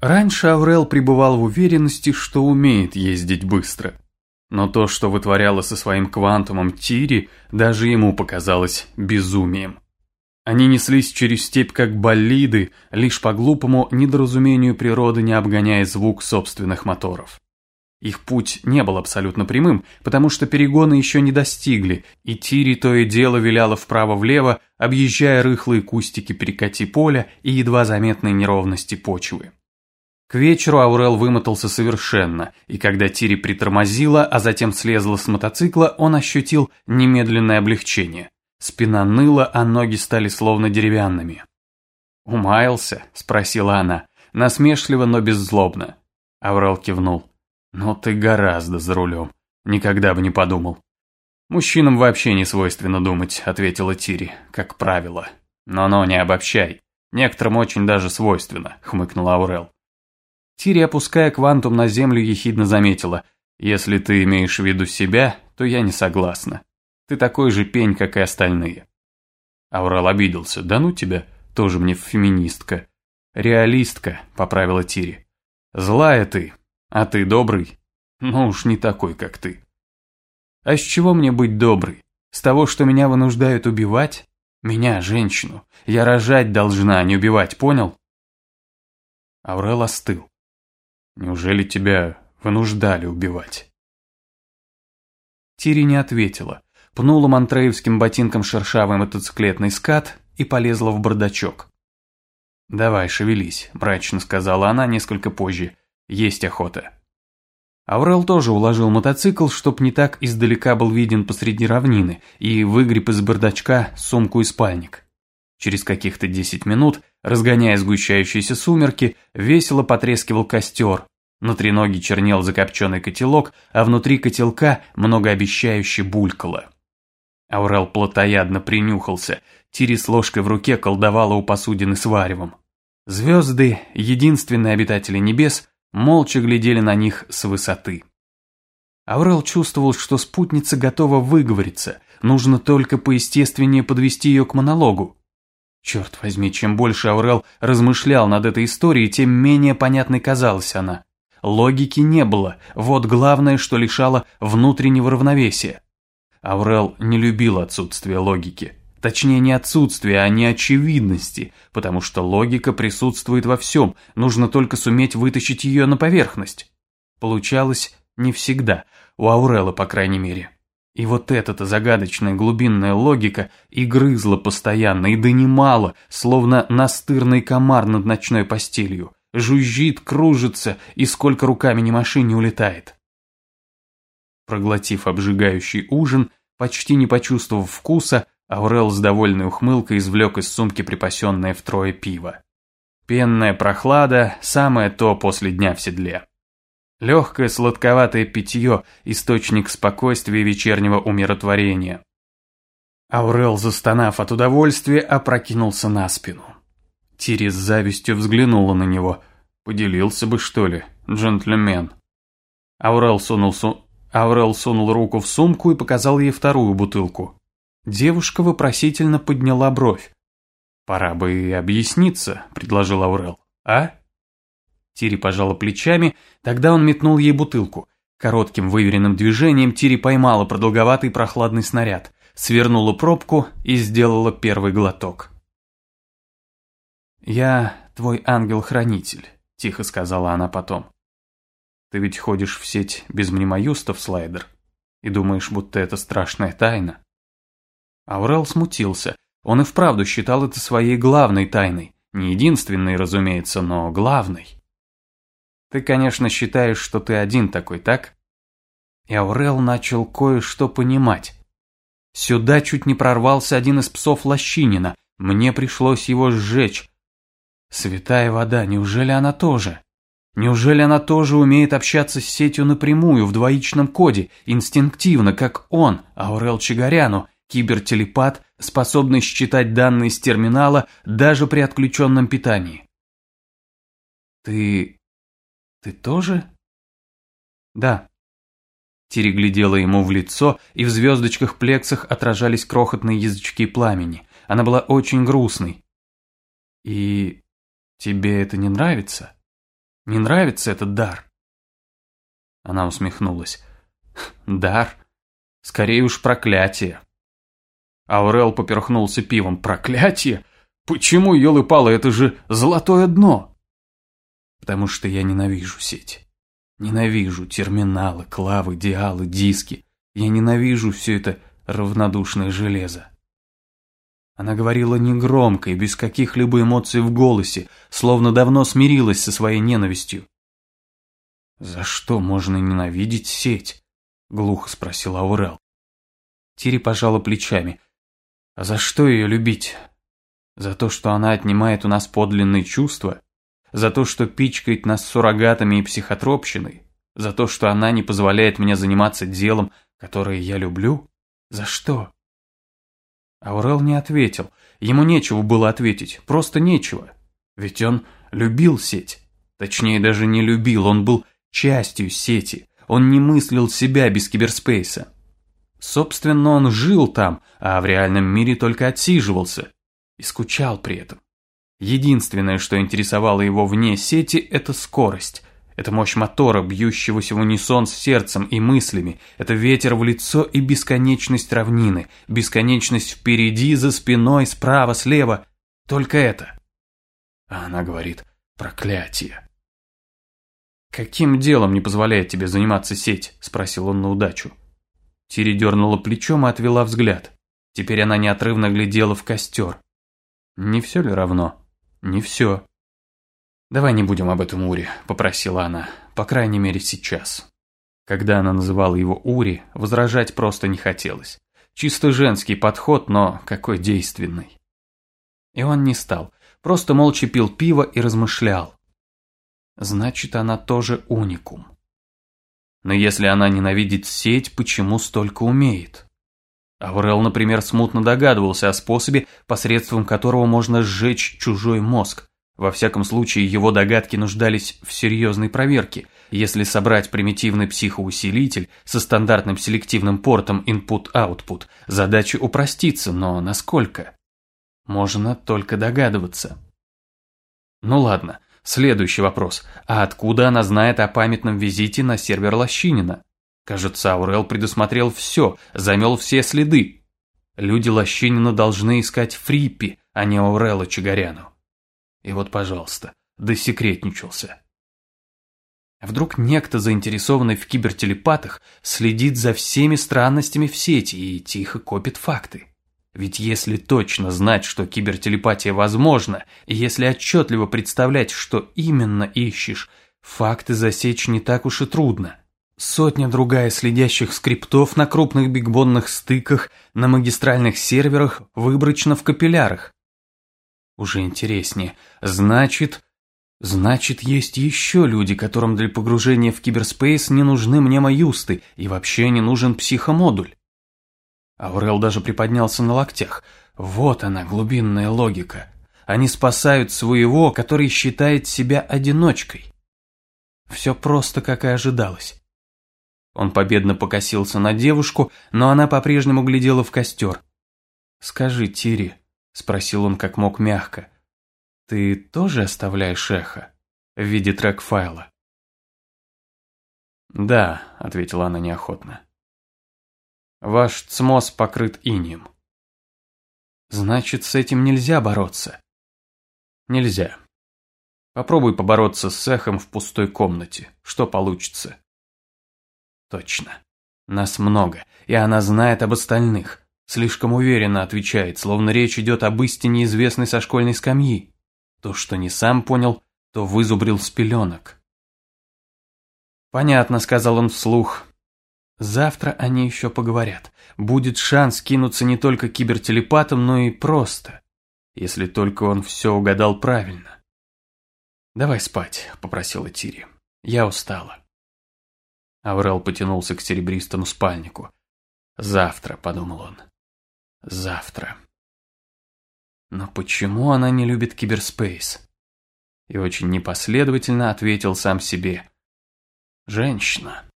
Раньше Аврел пребывал в уверенности, что умеет ездить быстро. Но то, что вытворяло со своим квантумом Тири, даже ему показалось безумием. Они неслись через степь как болиды, лишь по глупому недоразумению природы не обгоняя звук собственных моторов. Их путь не был абсолютно прямым, потому что перегоны еще не достигли, и Тири то и дело виляла вправо-влево, объезжая рыхлые кустики перекати поля и едва заметные неровности почвы. К вечеру Аурел вымотался совершенно, и когда Тири притормозила, а затем слезла с мотоцикла, он ощутил немедленное облегчение. Спина ныла, а ноги стали словно деревянными. «Умаялся?» – спросила она, насмешливо, но беззлобно. Аурел кивнул. «Ну ты гораздо за рулем. Никогда бы не подумал». «Мужчинам вообще не свойственно думать», – ответила Тири, – «как правило». «Но-но, не обобщай. Некоторым очень даже свойственно», – хмыкнул Аурел. Тири, опуская квантум на землю, ехидно заметила. «Если ты имеешь в виду себя, то я не согласна. Ты такой же пень, как и остальные». Аурел обиделся. «Да ну тебя, тоже мне феминистка». «Реалистка», — поправила Тири. «Злая ты, а ты добрый? Ну уж не такой, как ты». «А с чего мне быть добрый? С того, что меня вынуждают убивать? Меня, женщину. Я рожать должна, а не убивать, понял?» Аурел остыл. Неужели тебя вынуждали убивать?» Тири не ответила, пнула мантреевским ботинком шершавый мотоциклетный скат и полезла в бардачок. «Давай, шевелись», – мрачно сказала она несколько позже. «Есть охота». Аурел тоже уложил мотоцикл, чтоб не так издалека был виден посреди равнины, и выгреб из бардачка сумку и спальник. Через каких-то десять минут, разгоняя сгущающиеся сумерки, весело потрескивал костер. На треноге чернел закопченный котелок, а внутри котелка многообещающе булькало. Аурел плотоядно принюхался, Тири с ложкой в руке колдовала у посудины с варевом. Звезды, единственные обитатели небес, молча глядели на них с высоты. Аурел чувствовал, что спутница готова выговориться, нужно только поестественнее подвести ее к монологу. Черт возьми, чем больше Аурел размышлял над этой историей, тем менее понятной казалась она. Логики не было, вот главное, что лишало внутреннего равновесия. Аурел не любил отсутствие логики. Точнее, не отсутствие, а не очевидности, потому что логика присутствует во всем, нужно только суметь вытащить ее на поверхность. Получалось не всегда, у Аурела, по крайней мере. И вот эта-то загадочная глубинная логика и грызла постоянно, и донимала, словно настырный комар над ночной постелью. Жужжит, кружится, и сколько руками не маши не улетает. Проглотив обжигающий ужин, почти не почувствовав вкуса, Аурел с довольной ухмылкой извлек из сумки припасенное втрое пиво. Пенная прохлада – самое то после дня в седле. Легкое сладковатое питье – источник спокойствия вечернего умиротворения. Аурел, застонав от удовольствия, опрокинулся на спину. Тири с завистью взглянула на него. Поделился бы, что ли, джентльмен. Аурел сунул, су... Аурел сунул руку в сумку и показал ей вторую бутылку. Девушка вопросительно подняла бровь. «Пора бы и объясниться», – предложил Аурел. «А?» Тири пожала плечами, тогда он метнул ей бутылку. Коротким выверенным движением Тири поймала продолговатый прохладный снаряд, свернула пробку и сделала первый глоток. «Я твой ангел-хранитель», – тихо сказала она потом. «Ты ведь ходишь в сеть без мнемоюстов, слайдер, и думаешь, будто это страшная тайна». Аурел смутился. Он и вправду считал это своей главной тайной. Не единственной, разумеется, но главной. Ты, конечно, считаешь, что ты один такой, так? И Аурел начал кое-что понимать. Сюда чуть не прорвался один из псов Лощинина. Мне пришлось его сжечь. Святая вода, неужели она тоже? Неужели она тоже умеет общаться с сетью напрямую, в двоичном коде, инстинктивно, как он, Аурел Чигаряну, кибертелепат, способный считать данные с терминала даже при отключенном питании? Ты «Ты тоже?» «Да». Тири глядела ему в лицо, и в звездочках-плексах отражались крохотные язычки пламени. Она была очень грустной. «И тебе это не нравится?» Не нравится этот дар?» Она усмехнулась. «Дар? Скорее уж проклятие». Аурел поперхнулся пивом. «Проклятие? Почему, елы-палы, это же золотое дно?» «Потому что я ненавижу сеть. Ненавижу терминалы, клавы, диалы, диски. Я ненавижу все это равнодушное железо. Она говорила негромко и без каких-либо эмоций в голосе, словно давно смирилась со своей ненавистью. «За что можно ненавидеть сеть?» — глухо спросила Аурел. Тири пожала плечами. «А за что ее любить? За то, что она отнимает у нас подлинные чувства? За то, что пичкает нас суррогатами и психотропщиной? За то, что она не позволяет мне заниматься делом, которое я люблю? За что? Аурел не ответил. Ему нечего было ответить, просто нечего. Ведь он любил сеть. Точнее, даже не любил, он был частью сети. Он не мыслил себя без киберспейса. Собственно, он жил там, а в реальном мире только отсиживался. И скучал при этом. Единственное, что интересовало его вне сети, это скорость. Это мощь мотора, бьющегося в унисон с сердцем и мыслями. Это ветер в лицо и бесконечность равнины. Бесконечность впереди, за спиной, справа, слева. Только это. А она говорит «проклятие». «Каким делом не позволяет тебе заниматься сеть?» – спросил он на удачу. Тири дернула плечом и отвела взгляд. Теперь она неотрывно глядела в костер. Не все ли равно? Не все. «Давай не будем об этом Ури», – попросила она, по крайней мере сейчас. Когда она называла его Ури, возражать просто не хотелось. Чисто женский подход, но какой действенный. И он не стал, просто молча пил пиво и размышлял. Значит, она тоже уникум. Но если она ненавидит сеть, почему столько умеет? Аврел, например, смутно догадывался о способе, посредством которого можно сжечь чужой мозг. Во всяком случае, его догадки нуждались в серьезной проверке. Если собрать примитивный психоусилитель со стандартным селективным портом input-output, задача упростится, но насколько? Можно только догадываться. Ну ладно, следующий вопрос. А откуда она знает о памятном визите на сервер Лощинина? Кажется, Аурел предусмотрел все, замел все следы. Люди Лощинина должны искать Фриппи, а не Аурела Чигаряну. И вот, пожалуйста, досекретничался. Вдруг некто, заинтересованный в кибертелепатах, следит за всеми странностями в сети и тихо копит факты. Ведь если точно знать, что кибертелепатия возможна, и если отчетливо представлять, что именно ищешь, факты засечь не так уж и трудно. Сотня другая следящих скриптов на крупных бигбонных стыках, на магистральных серверах, выборочно в капиллярах. Уже интереснее. Значит... Значит, есть еще люди, которым для погружения в киберспейс не нужны мнемоюсты и вообще не нужен психомодуль. Аурел даже приподнялся на локтях. Вот она, глубинная логика. Они спасают своего, который считает себя одиночкой. Все просто, как и ожидалось. Он победно покосился на девушку, но она по-прежнему глядела в костер. «Скажи, Тири, – спросил он как мог мягко. «Ты тоже оставляешь эхо в виде трек-файла?» «Да», – ответила она неохотно. «Ваш цмос покрыт инием». «Значит, с этим нельзя бороться?» «Нельзя. Попробуй побороться с эхом в пустой комнате. Что получится?» «Точно. Нас много, и она знает об остальных. Слишком уверенно отвечает, словно речь идет об истине известной со школьной скамьи. То, что не сам понял, то вызубрил с пеленок. «Понятно», — сказал он вслух. «Завтра они еще поговорят. Будет шанс кинуться не только кибертелепатом, но и просто. Если только он все угадал правильно». «Давай спать», — попросила Тири. «Я устала». Аврел потянулся к серебристому спальнику. «Завтра», — подумал он. Завтра. Но почему она не любит киберспейс? И очень непоследовательно ответил сам себе. Женщина.